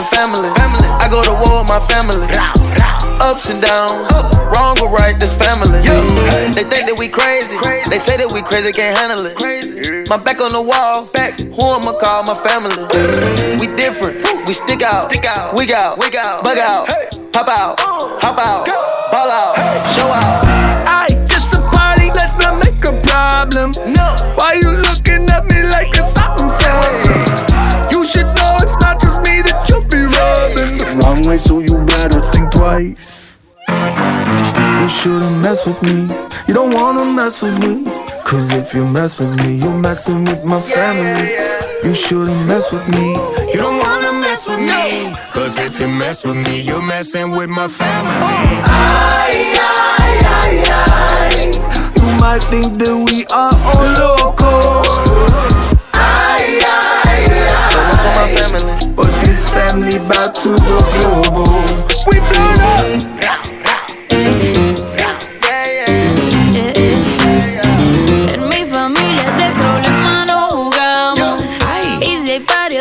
the family. I go to war with my family. Ups and downs, wrong or right, this family. They think that we crazy. They say that we crazy, can't handle it. My back on the wall, back. Who I'ma call my family? We different, we stick out, stick out, we out, bug out, pop out, hop out, ball out, show out. I just a party, let's not make a problem. No, why you looking at me like a twice. You shouldn't mess with me. You don't wanna mess with me. Cause if you mess with me, you're messing with my family. You shouldn't mess with me. You don't wanna mess with me. Cause if you mess with me, you're messing with my family. You might think that we are all loco.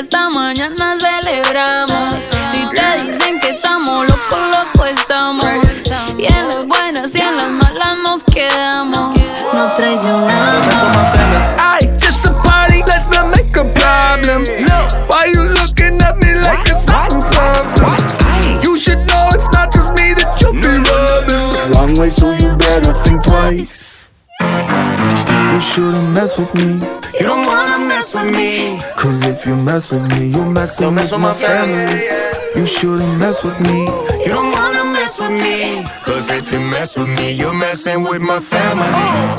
Esta mañana celebramos. Si te dicen que estamos locos, locos estamos. Y en las buenas y en las malas nos quedamos. No traicionamos. I just a party, let's not make a problem. Why you looking at me like it's something? You should know it's not just me that you be rubbing the wrong way, so you better think twice. You shouldn't mess with me. You don't wanna mess with me. Cause if you mess with me, you're messing Don't mess with with my my family. family. You shouldn't mess with me. You don't wanna mess with me. Cause if you mess with me, you're messing with my family. Oh.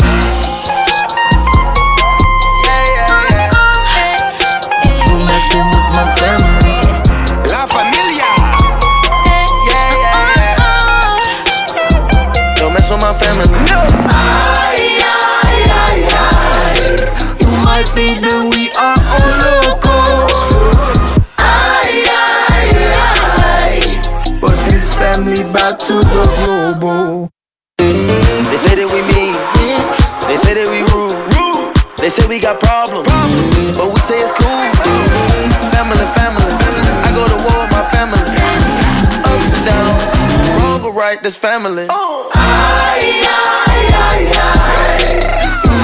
You're messing with my family. La familia. Yeah, yeah, yeah. Don't mess my family. You might think that we are all loco. But this family back to the global. They say that we mean. They say that we rude. They say we got problems. But we say it's cool. Family, family. I go to war with my family. Ups and downs. Wrong or right, this family. You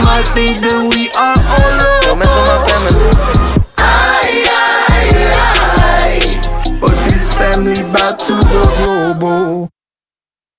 might think that we are all